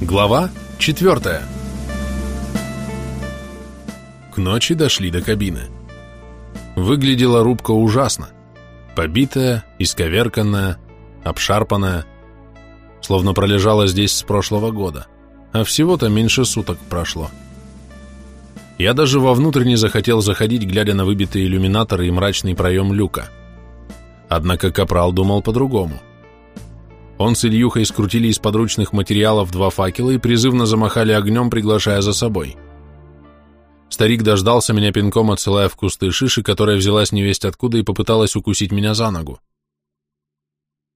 Глава четвертая. К ночи дошли до кабины. Выглядела рубка ужасно. Побитая, исковерканная, обшарпанная, словно пролежала здесь с прошлого года, а всего-то меньше суток прошло. Я даже вовнутрь не захотел заходить, глядя на выбитые иллюминаторы и мрачный проем люка. Однако Капрал думал по-другому. Он с Ильюхой скрутили из подручных материалов два факела и призывно замахали огнем, приглашая за собой. Старик дождался меня пинком, отсылая в кусты шиши, которая взялась невесть откуда и попыталась укусить меня за ногу.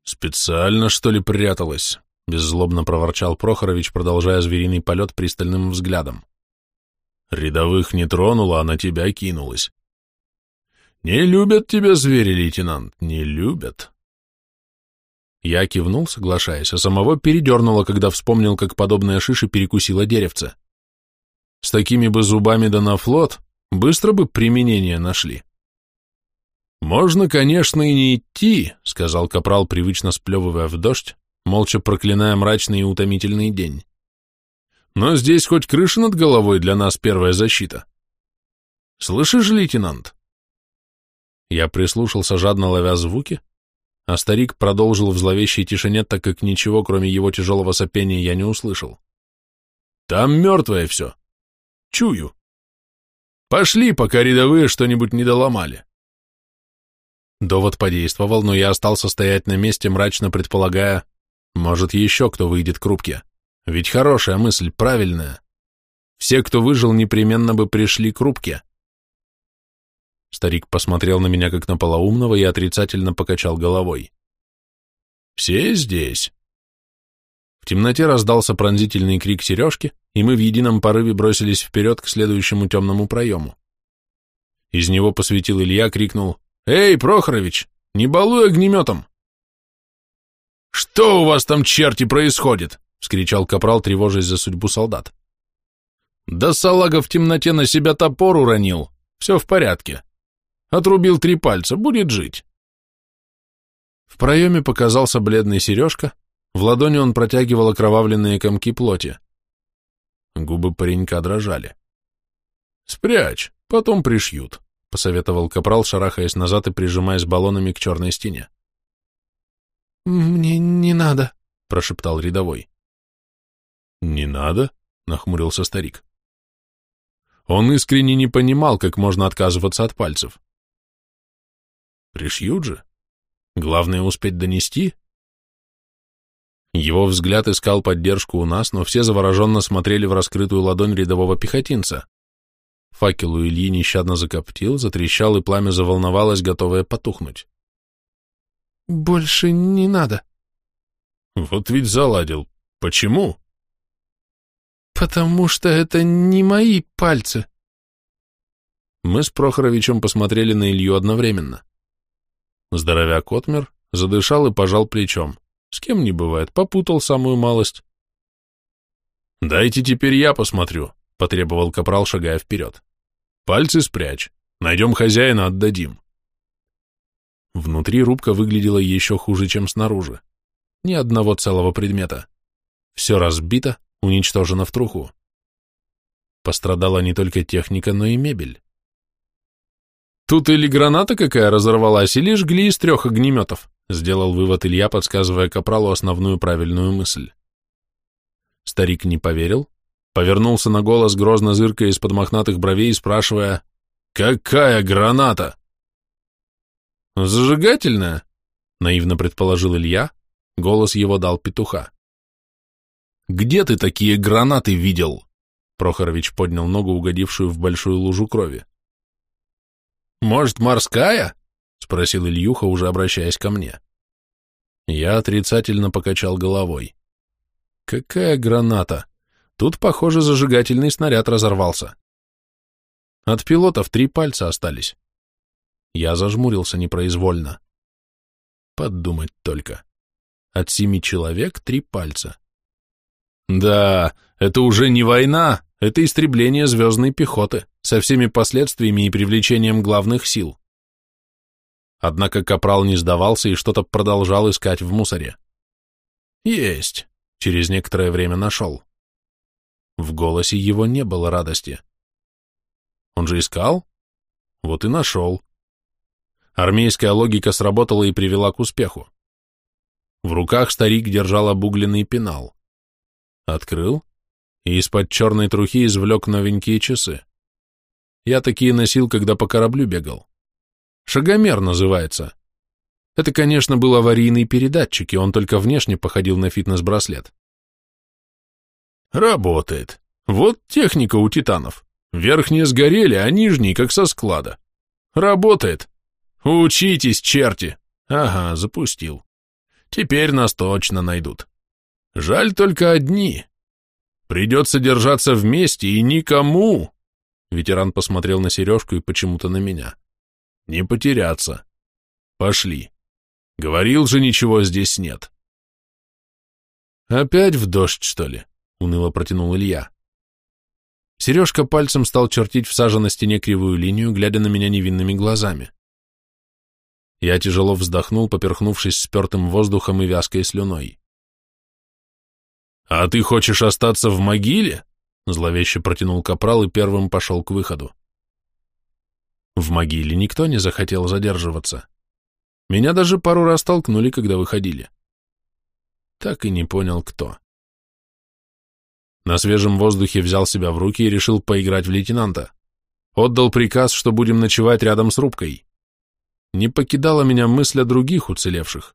«Специально, что ли, пряталась?» — беззлобно проворчал Прохорович, продолжая звериный полет пристальным взглядом. «Рядовых не тронула, а на тебя кинулась». «Не любят тебя звери, лейтенант, не любят». Я кивнул, соглашаясь, а самого передернуло, когда вспомнил, как подобная шиша перекусила деревце. С такими бы зубами да на флот быстро бы применение нашли. «Можно, конечно, и не идти», — сказал Капрал, привычно сплевывая в дождь, молча проклиная мрачный и утомительный день. «Но здесь хоть крыша над головой для нас первая защита. Слышишь, лейтенант?» Я прислушался, жадно ловя звуки, а старик продолжил в зловещей тишине, так как ничего, кроме его тяжелого сопения, я не услышал. «Там мертвое все. Чую. Пошли, пока рядовые что-нибудь не доломали». Довод подействовал, но я остался стоять на месте, мрачно предполагая, может, еще кто выйдет к рубке. Ведь хорошая мысль, правильная. Все, кто выжил, непременно бы пришли к рубке. Старик посмотрел на меня как на полоумного и отрицательно покачал головой. «Все здесь?» В темноте раздался пронзительный крик Сережки, и мы в едином порыве бросились вперед к следующему темному проему. Из него посветил Илья, крикнул «Эй, Прохорович, не балуй огнеметом!» «Что у вас там, черти, происходит?» — вскричал капрал, тревожась за судьбу солдат. «Да салага в темноте на себя топор уронил. Все в порядке. Отрубил три пальца, будет жить. В проеме показался бледный сережка, в ладони он протягивал окровавленные комки плоти. Губы паренька дрожали. «Спрячь, потом пришьют», — посоветовал капрал, шарахаясь назад и прижимаясь баллонами к черной стене. «Мне не надо», — прошептал рядовой. «Не надо?» — нахмурился старик. Он искренне не понимал, как можно отказываться от пальцев. Пришьют же. Главное успеть донести. Его взгляд искал поддержку у нас, но все завороженно смотрели в раскрытую ладонь рядового пехотинца. Факел у Ильи нещадно закоптил, затрещал, и пламя заволновалось, готовое потухнуть. «Больше не надо». «Вот ведь заладил. Почему?» «Потому что это не мои пальцы». Мы с Прохоровичем посмотрели на Илью одновременно. Здоровяк отмер, задышал и пожал плечом. С кем не бывает, попутал самую малость. «Дайте теперь я посмотрю», — потребовал капрал, шагая вперед. «Пальцы спрячь. Найдем хозяина, отдадим». Внутри рубка выглядела еще хуже, чем снаружи. Ни одного целого предмета. Все разбито, уничтожено в труху. Пострадала не только техника, но и мебель. Тут или граната какая разорвалась, или жгли из трех огнеметов, сделал вывод Илья, подсказывая Капралу основную правильную мысль. Старик не поверил, повернулся на голос, грозно зыркая из-под мохнатых бровей, спрашивая «Какая граната?» «Зажигательная?» — наивно предположил Илья, голос его дал петуха. «Где ты такие гранаты видел?» Прохорович поднял ногу, угодившую в большую лужу крови. «Может, морская?» — спросил Ильюха, уже обращаясь ко мне. Я отрицательно покачал головой. «Какая граната? Тут, похоже, зажигательный снаряд разорвался. От пилотов три пальца остались». Я зажмурился непроизвольно. Подумать только. От семи человек три пальца. Да, это уже не война, это истребление звездной пехоты со всеми последствиями и привлечением главных сил. Однако Капрал не сдавался и что-то продолжал искать в мусоре. Есть, через некоторое время нашел. В голосе его не было радости. Он же искал? Вот и нашел. Армейская логика сработала и привела к успеху. В руках старик держал обугленный пенал. Открыл и из-под черной трухи извлек новенькие часы. Я такие носил, когда по кораблю бегал. Шагомер называется. Это, конечно, был аварийный передатчик, и он только внешне походил на фитнес-браслет. Работает. Вот техника у титанов. Верхние сгорели, а нижние как со склада. Работает. Учитесь, черти. Ага, запустил. Теперь нас точно найдут. Жаль только одни. Придется держаться вместе и никому. Ветеран посмотрел на сережку и почему-то на меня. Не потеряться. Пошли. Говорил же, ничего здесь нет. Опять в дождь, что ли? Уныло протянул Илья. Сережка пальцем стал чертить в саже на стене кривую линию, глядя на меня невинными глазами. Я тяжело вздохнул, поперхнувшись спертым воздухом и вязкой слюной. «А ты хочешь остаться в могиле?» Зловеще протянул капрал и первым пошел к выходу. В могиле никто не захотел задерживаться. Меня даже пару раз толкнули, когда выходили. Так и не понял, кто. На свежем воздухе взял себя в руки и решил поиграть в лейтенанта. Отдал приказ, что будем ночевать рядом с рубкой не покидала меня мысль о других уцелевших.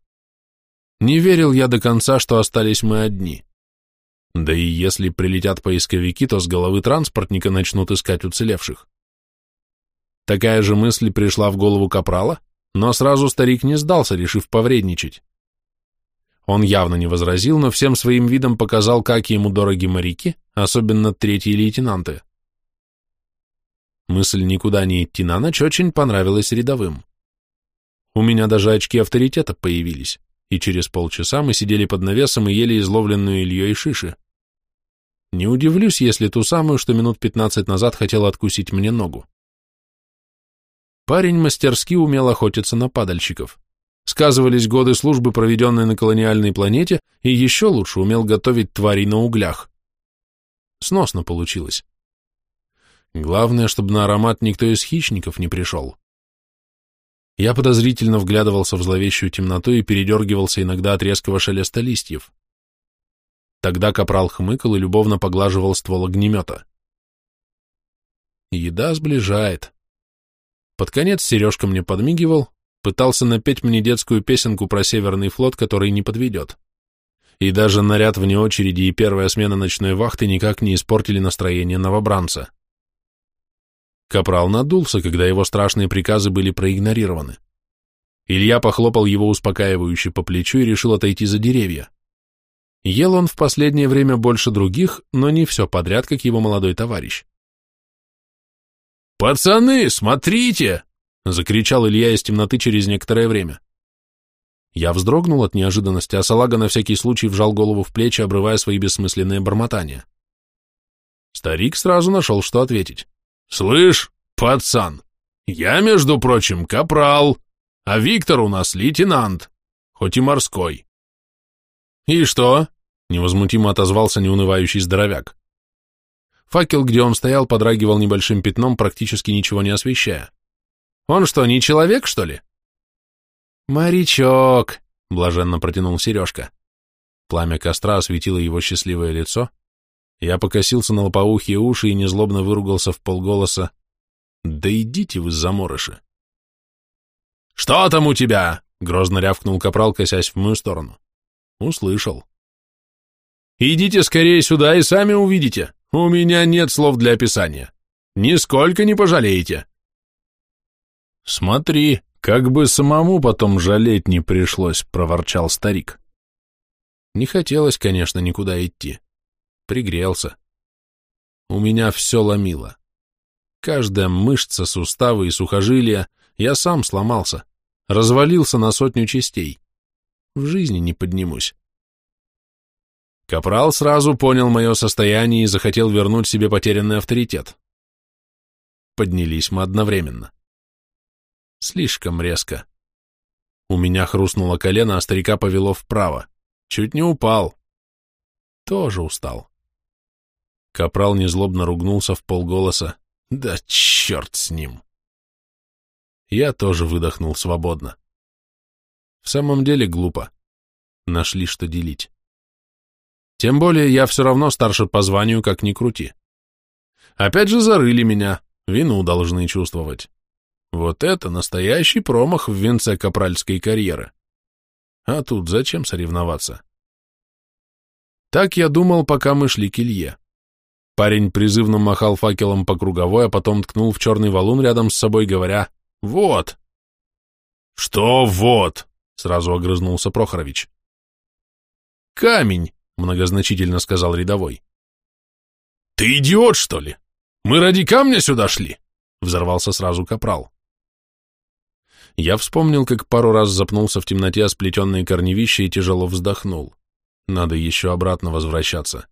Не верил я до конца, что остались мы одни. Да и если прилетят поисковики, то с головы транспортника начнут искать уцелевших. Такая же мысль пришла в голову Капрала, но сразу старик не сдался, решив повредничать. Он явно не возразил, но всем своим видом показал, как ему дороги моряки, особенно третьи лейтенанты. Мысль никуда не идти на ночь очень понравилась рядовым. У меня даже очки авторитета появились, и через полчаса мы сидели под навесом и ели изловленную Ильей шиши. Не удивлюсь, если ту самую, что минут пятнадцать назад хотел откусить мне ногу. Парень мастерски умел охотиться на падальщиков. Сказывались годы службы, проведенные на колониальной планете, и еще лучше умел готовить тварей на углях. Сносно получилось. Главное, чтобы на аромат никто из хищников не пришел. Я подозрительно вглядывался в зловещую темноту и передергивался иногда от резкого шелеста листьев. Тогда капрал хмыкал и любовно поглаживал ствол огнемета. Еда сближает. Под конец Сережка мне подмигивал, пытался напеть мне детскую песенку про Северный флот, который не подведет. И даже наряд вне очереди и первая смена ночной вахты никак не испортили настроение новобранца. Капрал надулся, когда его страшные приказы были проигнорированы. Илья похлопал его успокаивающе по плечу и решил отойти за деревья. Ел он в последнее время больше других, но не все подряд, как его молодой товарищ. «Пацаны, смотрите!» — закричал Илья из темноты через некоторое время. Я вздрогнул от неожиданности, а салага на всякий случай вжал голову в плечи, обрывая свои бессмысленные бормотания. Старик сразу нашел, что ответить. «Слышь, пацан, я, между прочим, капрал, а Виктор у нас лейтенант, хоть и морской». «И что?» — невозмутимо отозвался неунывающий здоровяк. Факел, где он стоял, подрагивал небольшим пятном, практически ничего не освещая. «Он что, не человек, что ли?» «Морячок», — блаженно протянул Сережка. Пламя костра осветило его счастливое лицо, я покосился на лопоухие уши и незлобно выругался в полголоса. «Да идите вы, заморыши!» «Что там у тебя?» — грозно рявкнул капрал, косясь в мою сторону. Услышал. «Идите скорее сюда и сами увидите. У меня нет слов для описания. Нисколько не пожалеете». «Смотри, как бы самому потом жалеть не пришлось», — проворчал старик. Не хотелось, конечно, никуда идти. Пригрелся. У меня все ломило. Каждая мышца, суставы и сухожилия, я сам сломался, развалился на сотню частей. В жизни не поднимусь. Капрал сразу понял мое состояние и захотел вернуть себе потерянный авторитет. Поднялись мы одновременно. Слишком резко. У меня хрустнуло колено, а старика повело вправо. Чуть не упал. Тоже устал. Капрал незлобно ругнулся в полголоса. Да черт с ним! Я тоже выдохнул свободно. В самом деле глупо. Нашли, что делить. Тем более я все равно старше по званию, как ни крути. Опять же зарыли меня, вину должны чувствовать. Вот это настоящий промах в венце капральской карьеры. А тут зачем соревноваться? Так я думал, пока мы шли к Илье. Парень призывно махал факелом по круговой, а потом ткнул в черный валун рядом с собой, говоря «Вот». «Что «вот»?» — сразу огрызнулся Прохорович. «Камень», — многозначительно сказал рядовой. «Ты идиот, что ли? Мы ради камня сюда шли?» — взорвался сразу капрал. Я вспомнил, как пару раз запнулся в темноте о сплетенные корневища и тяжело вздохнул. Надо еще обратно возвращаться.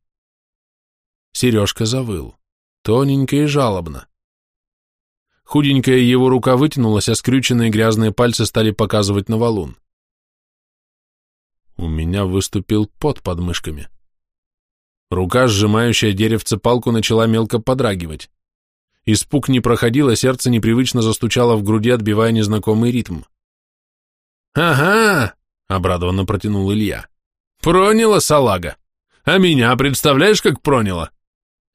Сережка завыл. Тоненько и жалобно. Худенькая его рука вытянулась, а скрюченные грязные пальцы стали показывать на валун. У меня выступил пот под мышками. Рука, сжимающая деревце палку, начала мелко подрагивать. Испуг не проходил, а сердце непривычно застучало в груди, отбивая незнакомый ритм. «Ага!» — обрадованно протянул Илья. «Проняло, салага! А меня, представляешь, как проняло?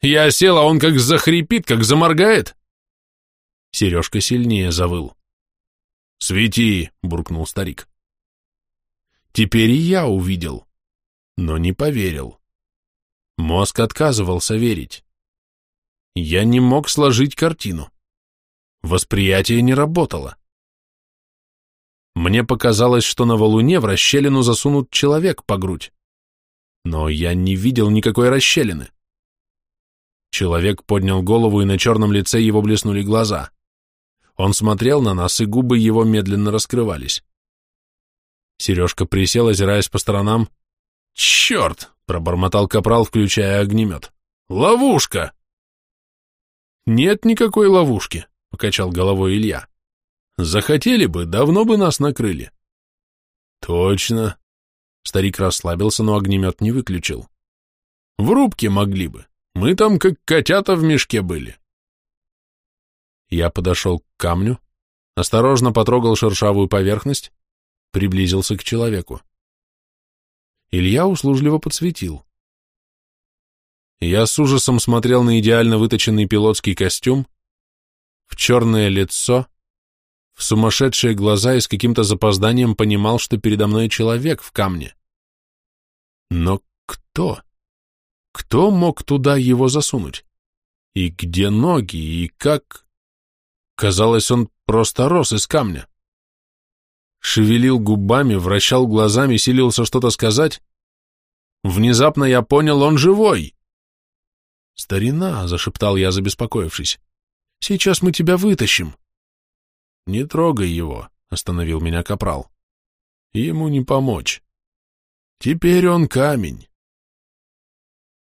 Я сел, а он как захрипит, как заморгает!» Сережка сильнее завыл. «Свети!» — буркнул старик. Теперь и я увидел, но не поверил. Мозг отказывался верить. Я не мог сложить картину. Восприятие не работало. Мне показалось, что на валуне в расщелину засунут человек по грудь. Но я не видел никакой расщелины. Человек поднял голову, и на черном лице его блеснули глаза. Он смотрел на нас, и губы его медленно раскрывались. Сережка присел, озираясь по сторонам. «Черт!» — пробормотал капрал, включая огнемет. «Ловушка!» «Нет никакой ловушки», — покачал головой Илья. «Захотели бы, давно бы нас накрыли». «Точно». Старик расслабился, но огнемет не выключил. «В рубке могли бы. Мы там как котята в мешке были». Я подошел к камню, осторожно потрогал шершавую поверхность, приблизился к человеку. Илья услужливо подсветил. Я с ужасом смотрел на идеально выточенный пилотский костюм, в черное лицо, в сумасшедшие глаза и с каким-то запозданием понимал, что передо мной человек в камне. Но кто? Кто мог туда его засунуть? И где ноги, и как? Казалось, он просто рос из камня. Шевелил губами, вращал глазами, силился что-то сказать. Внезапно я понял, он живой. «Старина», — зашептал я, забеспокоившись, — «сейчас мы тебя вытащим». «Не трогай его», — остановил меня капрал. «Ему не помочь. Теперь он камень».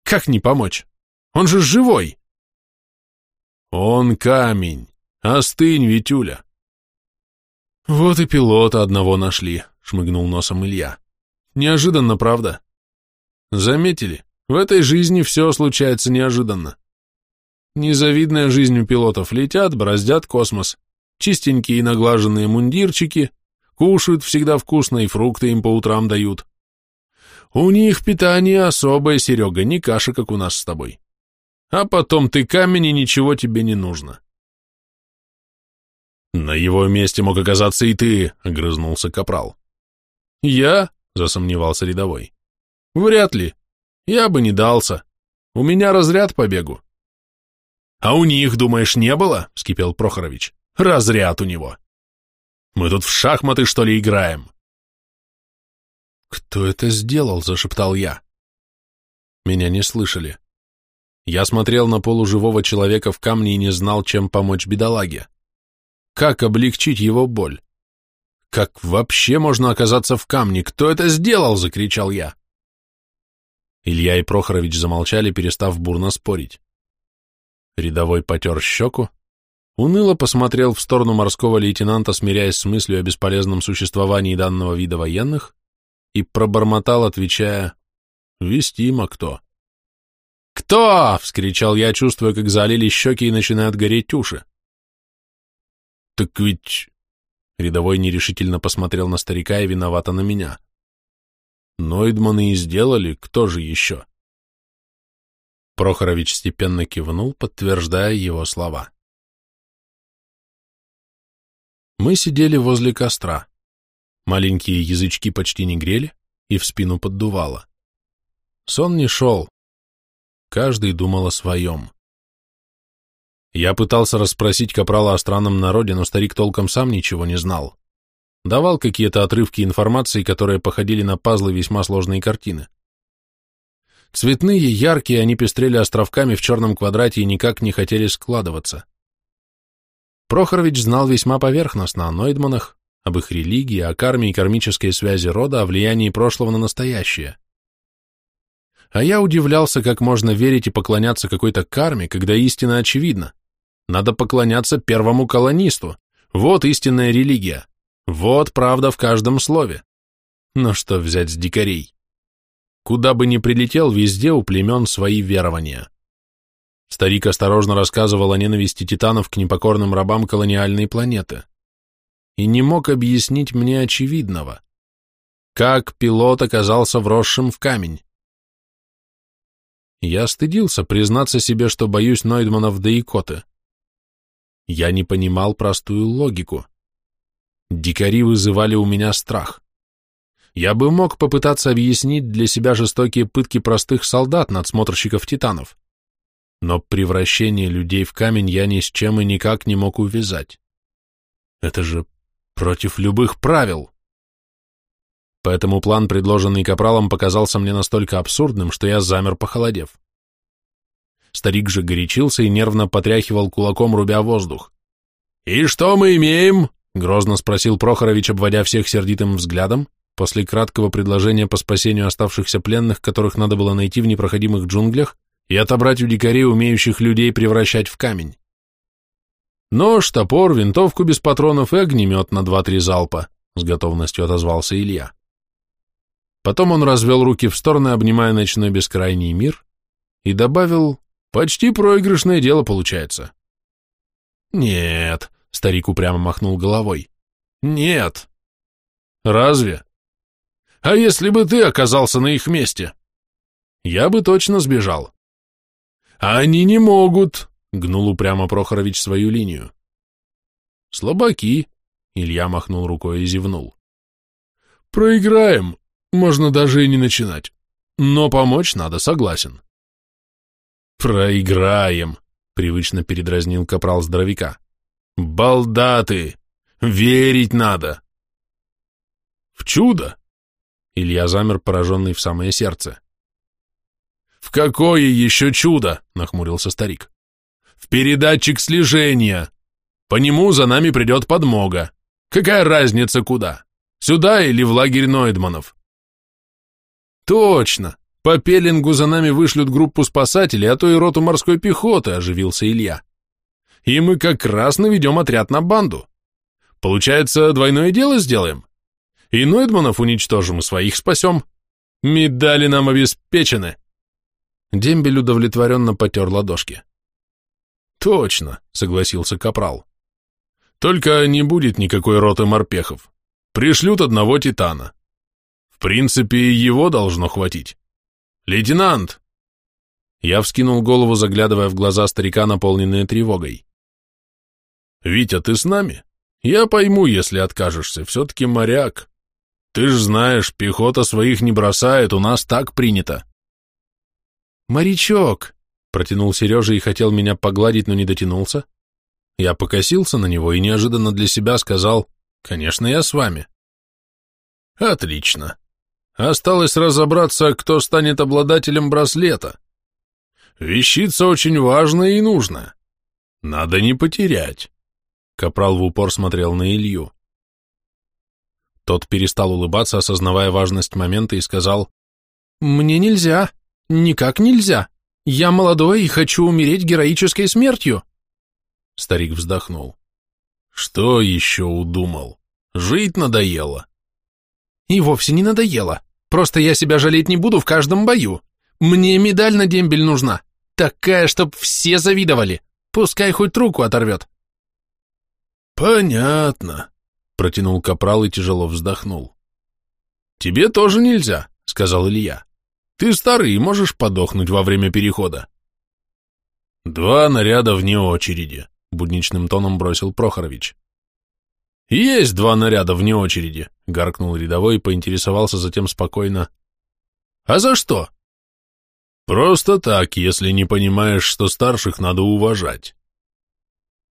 «Как не помочь? Он же живой!» «Он камень. Остынь, Витюля». «Вот и пилота одного нашли», — шмыгнул носом Илья. «Неожиданно, правда? Заметили? В этой жизни все случается неожиданно. Незавидная жизнь у пилотов летят, бороздят космос, чистенькие и наглаженные мундирчики, кушают всегда вкусно и фрукты им по утрам дают. У них питание особое, Серега, не каша, как у нас с тобой. А потом ты камень, и ничего тебе не нужно. На его месте мог оказаться и ты, — огрызнулся Капрал. Я? — засомневался рядовой. Вряд ли. Я бы не дался. У меня разряд по бегу. А у них, думаешь, не было? Вскипел Прохорович. Разряд у него. Мы тут в шахматы, что ли, играем? Кто это сделал? Зашептал я. Меня не слышали. Я смотрел на полуживого человека в камне и не знал, чем помочь бедолаге. Как облегчить его боль? Как вообще можно оказаться в камне? Кто это сделал? Закричал я. Илья и Прохорович замолчали, перестав бурно спорить. Рядовой потер щеку, уныло посмотрел в сторону морского лейтенанта, смиряясь с мыслью о бесполезном существовании данного вида военных, и пробормотал, отвечая «Вестимо кто». «Кто?» — вскричал я, чувствуя, как залили щеки и начинают гореть уши. «Так ведь...» — рядовой нерешительно посмотрел на старика и виновато на меня. «Нойдманы и сделали, кто же еще?» Прохорович степенно кивнул, подтверждая его слова. Мы сидели возле костра. Маленькие язычки почти не грели, и в спину поддувало. Сон не шел. Каждый думал о своем. Я пытался расспросить Капрала о странном народе, но старик толком сам ничего не знал. Давал какие-то отрывки информации, которые походили на пазлы весьма сложные картины. Цветные, яркие, они пестрели островками в черном квадрате и никак не хотели складываться. Прохорович знал весьма поверхностно о Нойдманах, об их религии, о карме и кармической связи рода, о влиянии прошлого на настоящее. А я удивлялся, как можно верить и поклоняться какой-то карме, когда истина очевидна. Надо поклоняться первому колонисту. Вот истинная религия. Вот правда в каждом слове. Но что взять с дикарей? Куда бы ни прилетел, везде у племен свои верования. Старик осторожно рассказывал о ненависти титанов к непокорным рабам колониальной планеты. И не мог объяснить мне очевидного. Как пилот оказался вросшим в камень? Я стыдился признаться себе, что боюсь Нойдманов да икоты. Я не понимал простую логику. Дикари вызывали у меня страх. Я бы мог попытаться объяснить для себя жестокие пытки простых солдат, надсмотрщиков титанов. Но превращение людей в камень я ни с чем и никак не мог увязать. Это же против любых правил. Поэтому план, предложенный Капралом, показался мне настолько абсурдным, что я замер, похолодев. Старик же горячился и нервно потряхивал кулаком, рубя воздух. «И что мы имеем?» — грозно спросил Прохорович, обводя всех сердитым взглядом, после краткого предложения по спасению оставшихся пленных, которых надо было найти в непроходимых джунглях и отобрать у дикарей, умеющих людей превращать в камень. Нож, топор, винтовку без патронов и огнемет на два-три залпа, с готовностью отозвался Илья. Потом он развел руки в стороны, обнимая ночной бескрайний мир, и добавил, почти проигрышное дело получается. Нет, старик упрямо махнул головой. Нет. Разве? А если бы ты оказался на их месте? Я бы точно сбежал. Они не могут, гнул упрямо Прохорович свою линию. Слабаки, Илья махнул рукой и зевнул. Проиграем, можно даже и не начинать. Но помочь надо, согласен. Проиграем, привычно передразнил капрал здоровяка. Балдаты! Верить надо! В чудо! Илья замер, пораженный в самое сердце. «В какое еще чудо?» — нахмурился старик. «В передатчик слежения. По нему за нами придет подмога. Какая разница куда? Сюда или в лагерь Нойдманов?» «Точно! По пеленгу за нами вышлют группу спасателей, а то и роту морской пехоты», — оживился Илья. «И мы как раз наведем отряд на банду. Получается, двойное дело сделаем?» И Нойдманов уничтожим, и своих спасем. Медали нам обеспечены. Дембель удовлетворенно потер ладошки. Точно, согласился Капрал. Только не будет никакой роты морпехов. Пришлют одного титана. В принципе, его должно хватить. Лейтенант! Я вскинул голову, заглядывая в глаза старика, наполненные тревогой. «Витя, ты с нами? Я пойму, если откажешься, все-таки моряк. Ты ж знаешь, пехота своих не бросает, у нас так принято. Морячок, протянул Сережа и хотел меня погладить, но не дотянулся. Я покосился на него и неожиданно для себя сказал, конечно, я с вами. Отлично. Осталось разобраться, кто станет обладателем браслета. Вещица очень важная и нужная. Надо не потерять. Капрал в упор смотрел на Илью. Тот перестал улыбаться, осознавая важность момента, и сказал, «Мне нельзя, никак нельзя. Я молодой и хочу умереть героической смертью». Старик вздохнул. «Что еще удумал? Жить надоело?» «И вовсе не надоело. Просто я себя жалеть не буду в каждом бою. Мне медаль на дембель нужна. Такая, чтоб все завидовали. Пускай хоть руку оторвет. Понятно, протянул капрал и тяжело вздохнул. Тебе тоже нельзя, сказал Илья. Ты старый и можешь подохнуть во время перехода. Два наряда вне очереди, будничным тоном бросил Прохорович. Есть два наряда вне очереди, гаркнул рядовой и поинтересовался затем спокойно. А за что? Просто так, если не понимаешь, что старших надо уважать.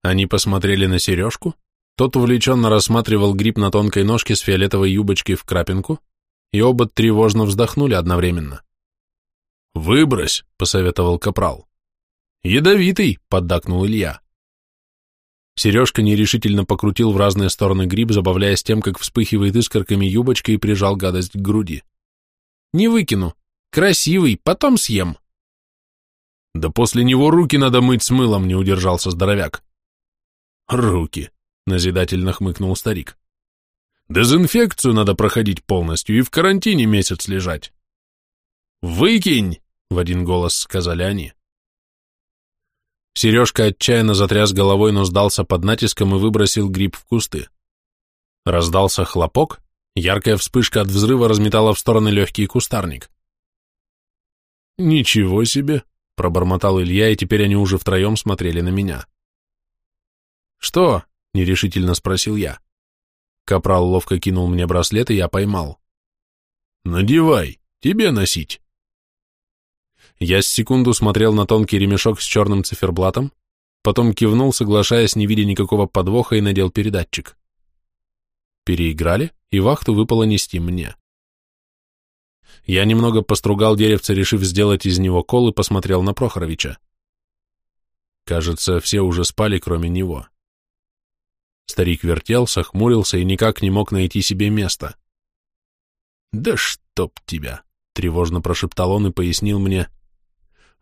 Они посмотрели на сережку, тот увлеченно рассматривал гриб на тонкой ножке с фиолетовой юбочкой в крапинку, и оба тревожно вздохнули одновременно. «Выбрось», — посоветовал капрал. «Ядовитый», — поддакнул Илья. Сережка нерешительно покрутил в разные стороны гриб, забавляясь тем, как вспыхивает искорками юбочка и прижал гадость к груди. «Не выкину», Красивый, потом съем. Да после него руки надо мыть с мылом, не удержался здоровяк. Руки, назидательно хмыкнул старик. Дезинфекцию надо проходить полностью и в карантине месяц лежать. Выкинь, в один голос сказали они. Сережка отчаянно затряс головой, но сдался под натиском и выбросил гриб в кусты. Раздался хлопок, яркая вспышка от взрыва разметала в стороны легкий кустарник. «Ничего себе!» — пробормотал Илья, и теперь они уже втроем смотрели на меня. «Что?» — нерешительно спросил я. Капрал ловко кинул мне браслет, и я поймал. «Надевай, тебе носить». Я с секунду смотрел на тонкий ремешок с черным циферблатом, потом кивнул, соглашаясь, не видя никакого подвоха, и надел передатчик. Переиграли, и вахту выпало нести мне. Я немного постругал деревце, решив сделать из него кол, и посмотрел на Прохоровича. Кажется, все уже спали, кроме него. Старик вертелся, хмурился и никак не мог найти себе места. «Да чтоб тебя!» — тревожно прошептал он и пояснил мне.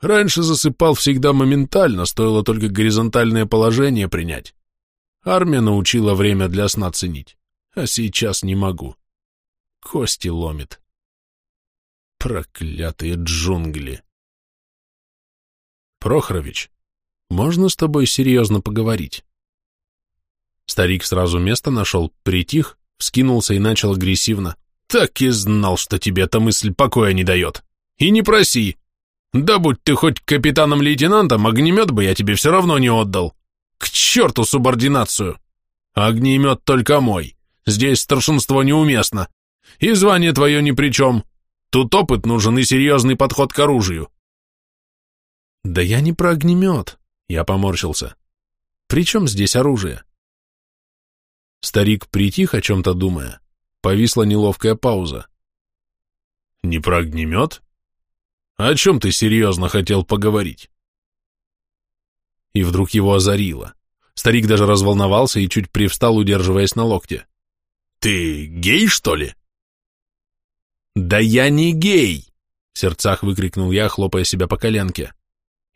«Раньше засыпал всегда моментально, стоило только горизонтальное положение принять. Армия научила время для сна ценить, а сейчас не могу. Кости ломит». Проклятые джунгли. Прохорович, можно с тобой серьезно поговорить? Старик сразу место нашел, притих, вскинулся и начал агрессивно. Так и знал, что тебе эта мысль покоя не дает. И не проси. Да будь ты хоть капитаном-лейтенантом, огнемет бы я тебе все равно не отдал. К черту субординацию. Огнемет только мой. Здесь старшинство неуместно. И звание твое ни при чем. Тут опыт нужен и серьезный подход к оружию. Да я не про огнемет, я поморщился. При чем здесь оружие? Старик притих, о чем-то думая. Повисла неловкая пауза. Не про огнемет? О чем ты серьезно хотел поговорить? И вдруг его озарило. Старик даже разволновался и чуть привстал, удерживаясь на локте. «Ты гей, что ли?» «Да я не гей!» — в сердцах выкрикнул я, хлопая себя по коленке.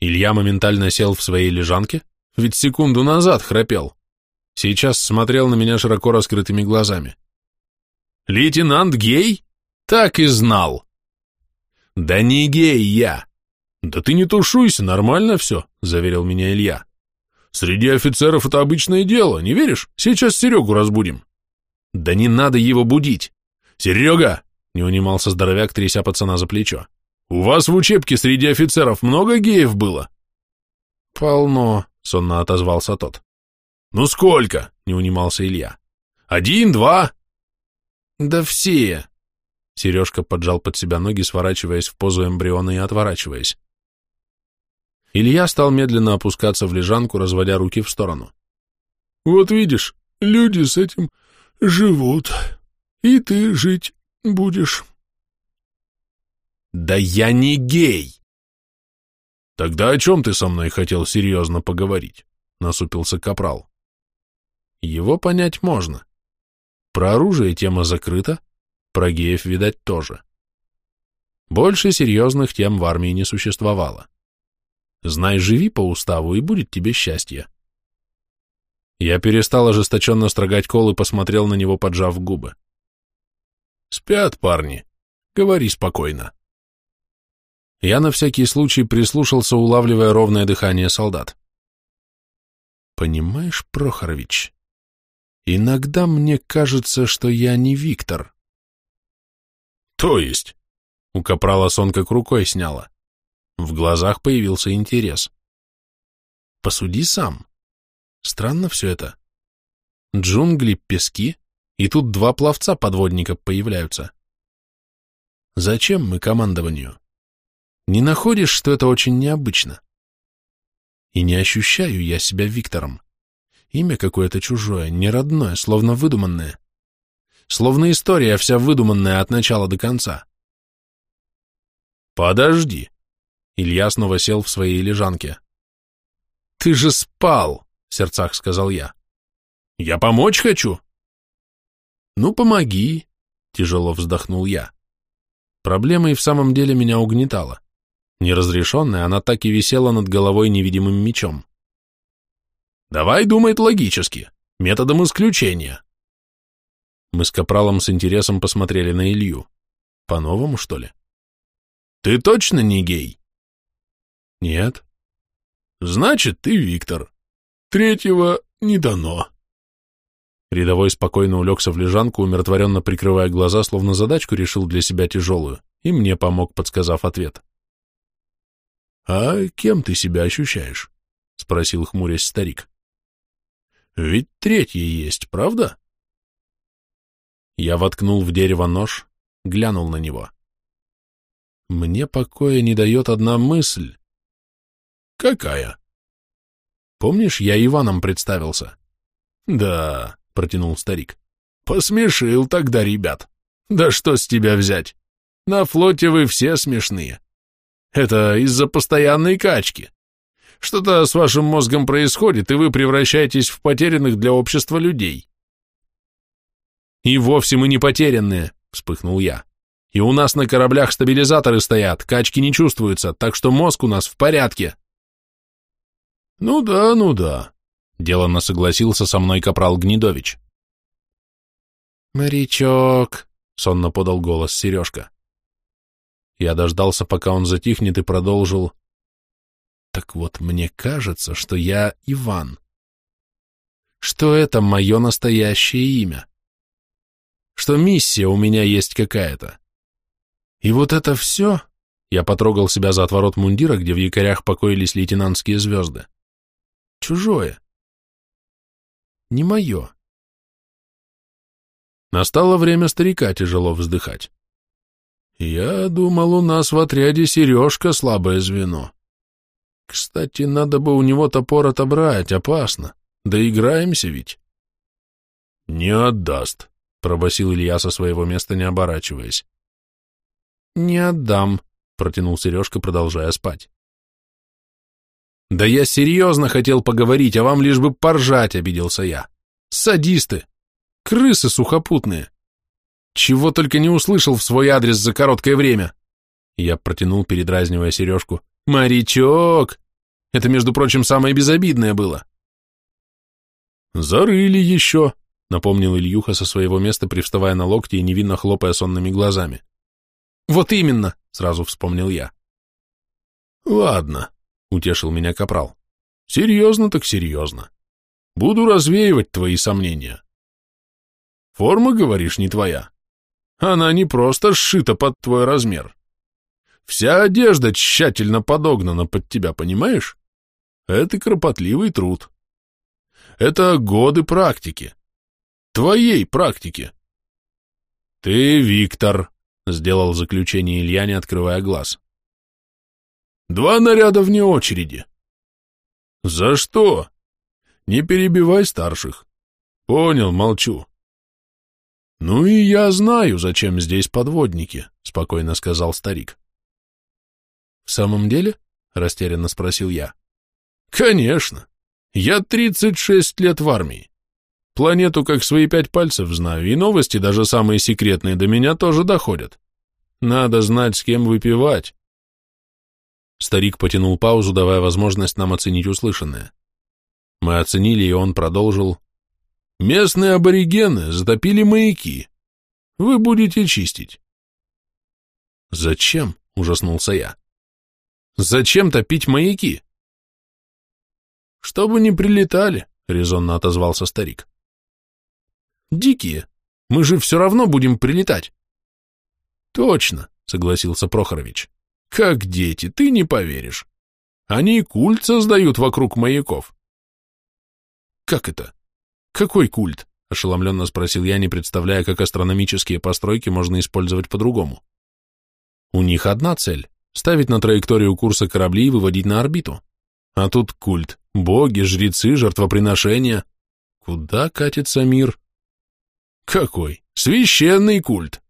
Илья моментально сел в своей лежанке, ведь секунду назад храпел. Сейчас смотрел на меня широко раскрытыми глазами. «Лейтенант гей? Так и знал!» «Да не гей я!» «Да ты не тушуйся, нормально все», — заверил меня Илья. «Среди офицеров это обычное дело, не веришь? Сейчас Серегу разбудим». «Да не надо его будить!» «Серега, не унимался здоровяк, тряся пацана за плечо. «У вас в учебке среди офицеров много геев было?» «Полно», — сонно отозвался тот. «Ну сколько?» — не унимался Илья. «Один, два?» «Да все!» Сережка поджал под себя ноги, сворачиваясь в позу эмбриона и отворачиваясь. Илья стал медленно опускаться в лежанку, разводя руки в сторону. «Вот видишь, люди с этим живут, и ты жить будешь. Да я не гей. Тогда о чем ты со мной хотел серьезно поговорить? Насупился Капрал. Его понять можно. Про оружие тема закрыта, про геев, видать, тоже. Больше серьезных тем в армии не существовало. Знай, живи по уставу, и будет тебе счастье. Я перестал ожесточенно строгать кол и посмотрел на него, поджав губы. Спят парни. Говори спокойно. Я на всякий случай прислушался, улавливая ровное дыхание солдат. Понимаешь, Прохорович, иногда мне кажется, что я не Виктор. То есть? У капрала сон как рукой сняла. В глазах появился интерес. Посуди сам. Странно все это. Джунгли, пески, и тут два пловца-подводника появляются. Зачем мы командованию? Не находишь, что это очень необычно? И не ощущаю я себя Виктором. Имя какое-то чужое, неродное, словно выдуманное. Словно история вся выдуманная от начала до конца. Подожди. Илья снова сел в своей лежанке. Ты же спал, в сердцах сказал я. Я помочь хочу. Ну, помоги, тяжело вздохнул я. Проблема и в самом деле меня угнетала. Неразрешенная, она так и висела над головой невидимым мечом. «Давай думать логически, методом исключения». Мы с Капралом с интересом посмотрели на Илью. По-новому, что ли? «Ты точно не гей?» «Нет». «Значит, ты Виктор. Третьего не дано». Рядовой спокойно улегся в лежанку, умиротворенно прикрывая глаза, словно задачку решил для себя тяжелую, и мне помог, подсказав ответ. «А кем ты себя ощущаешь?» — спросил хмурясь старик. «Ведь третье есть, правда?» Я воткнул в дерево нож, глянул на него. Мне покоя не дает одна мысль. «Какая?» «Помнишь, я Иваном представился?» «Да», — протянул старик. «Посмешил тогда ребят. Да что с тебя взять? На флоте вы все смешные. Это из-за постоянной качки. Что-то с вашим мозгом происходит, и вы превращаетесь в потерянных для общества людей. И вовсе мы не потерянные, вспыхнул я. И у нас на кораблях стабилизаторы стоят, качки не чувствуются, так что мозг у нас в порядке. Ну да, ну да, деланно согласился со мной капрал Гнедович. «Морячок», — сонно подал голос Сережка. Я дождался, пока он затихнет, и продолжил. Так вот, мне кажется, что я Иван. Что это мое настоящее имя. Что миссия у меня есть какая-то. И вот это все... Я потрогал себя за отворот мундира, где в якорях покоились лейтенантские звезды. Чужое. Не мое. Настало время старика тяжело вздыхать. Я думал, у нас в отряде Сережка слабое звено. Кстати, надо бы у него топор отобрать, опасно. Да играемся ведь. Не отдаст, пробасил Илья со своего места, не оборачиваясь. Не отдам, протянул Сережка, продолжая спать. Да я серьезно хотел поговорить, а вам лишь бы поржать, обиделся я. Садисты, крысы сухопутные. Чего только не услышал в свой адрес за короткое время. Я протянул, передразнивая сережку. «Морячок! Это, между прочим, самое безобидное было». «Зарыли еще», — напомнил Ильюха со своего места, привставая на локти и невинно хлопая сонными глазами. «Вот именно», — сразу вспомнил я. «Ладно», — утешил меня Капрал. «Серьезно так серьезно. Буду развеивать твои сомнения. Форма, говоришь, не твоя?» Она не просто сшита под твой размер. Вся одежда тщательно подогнана под тебя, понимаешь? Это кропотливый труд. Это годы практики. Твоей практики. Ты Виктор, сделал заключение Илья, не открывая глаз. Два наряда вне очереди. За что? Не перебивай старших. Понял, молчу. «Ну и я знаю, зачем здесь подводники», — спокойно сказал старик. «В самом деле?» — растерянно спросил я. «Конечно. Я тридцать шесть лет в армии. Планету как свои пять пальцев знаю, и новости, даже самые секретные, до меня тоже доходят. Надо знать, с кем выпивать». Старик потянул паузу, давая возможность нам оценить услышанное. Мы оценили, и он продолжил. Местные аборигены затопили маяки. Вы будете чистить. Зачем? Ужаснулся я. Зачем топить маяки? Чтобы не прилетали, резонно отозвался старик. Дикие, мы же все равно будем прилетать. Точно, согласился Прохорович. Как дети, ты не поверишь. Они культ создают вокруг маяков. Как это? Какой культ? Ошеломленно спросил я, не представляя, как астрономические постройки можно использовать по-другому. У них одна цель — ставить на траекторию курса корабли и выводить на орбиту. А тут культ, боги, жрецы, жертвоприношения. Куда катится мир? Какой? Священный культ.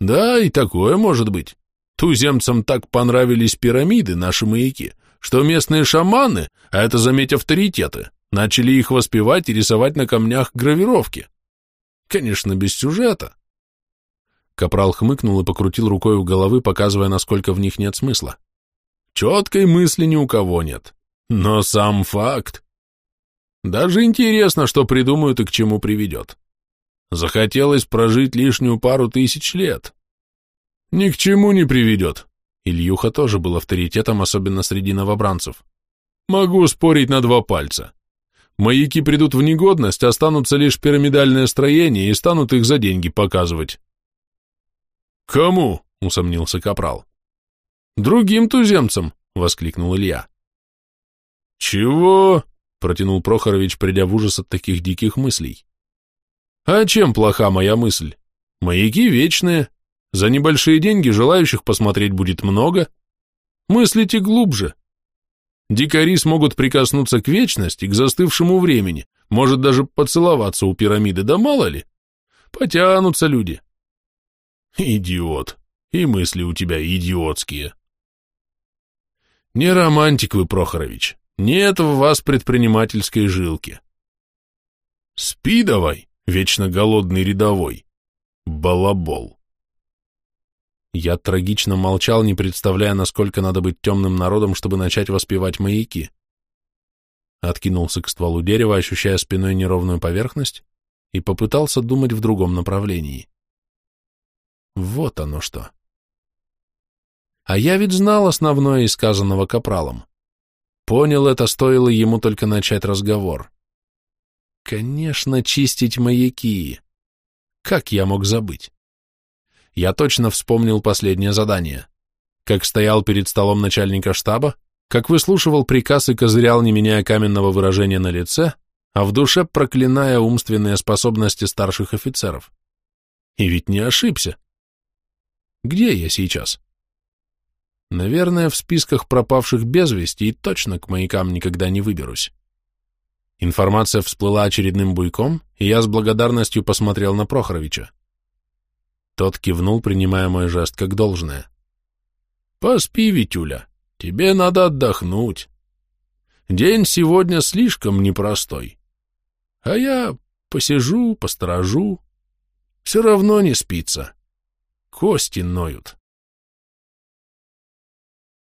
Да, и такое может быть. Туземцам так понравились пирамиды, наши маяки, что местные шаманы, а это, заметь, авторитеты, начали их воспевать и рисовать на камнях гравировки. Конечно, без сюжета. Капрал хмыкнул и покрутил рукой у головы, показывая, насколько в них нет смысла. Четкой мысли ни у кого нет. Но сам факт. Даже интересно, что придумают и к чему приведет. Захотелось прожить лишнюю пару тысяч лет. Ни к чему не приведет. Ильюха тоже был авторитетом, особенно среди новобранцев. Могу спорить на два пальца. Маяки придут в негодность, останутся лишь пирамидальное строение и станут их за деньги показывать. Кому? усомнился Капрал. Другим туземцам, воскликнул Илья. Чего? протянул Прохорович, придя в ужас от таких диких мыслей. А чем плоха моя мысль? Маяки вечные, за небольшие деньги желающих посмотреть будет много. Мыслите глубже. Дикари смогут прикоснуться к вечности, к застывшему времени, может даже поцеловаться у пирамиды, да мало ли. Потянутся люди. Идиот. И мысли у тебя идиотские. Не романтик вы, Прохорович. Нет в вас предпринимательской жилки. Спи давай, вечно голодный рядовой. Балабол. Я трагично молчал, не представляя, насколько надо быть темным народом, чтобы начать воспевать маяки. Откинулся к стволу дерева, ощущая спиной неровную поверхность, и попытался думать в другом направлении. Вот оно что. А я ведь знал основное из сказанного капралом. Понял это, стоило ему только начать разговор. Конечно, чистить маяки. Как я мог забыть? я точно вспомнил последнее задание. Как стоял перед столом начальника штаба, как выслушивал приказ и козырял, не меняя каменного выражения на лице, а в душе проклиная умственные способности старших офицеров. И ведь не ошибся. Где я сейчас? Наверное, в списках пропавших без вести и точно к маякам никогда не выберусь. Информация всплыла очередным буйком, и я с благодарностью посмотрел на Прохоровича. Тот кивнул, принимая мой жест как должное. «Поспи, Витюля, тебе надо отдохнуть. День сегодня слишком непростой. А я посижу, посторожу. Все равно не спится. Кости ноют».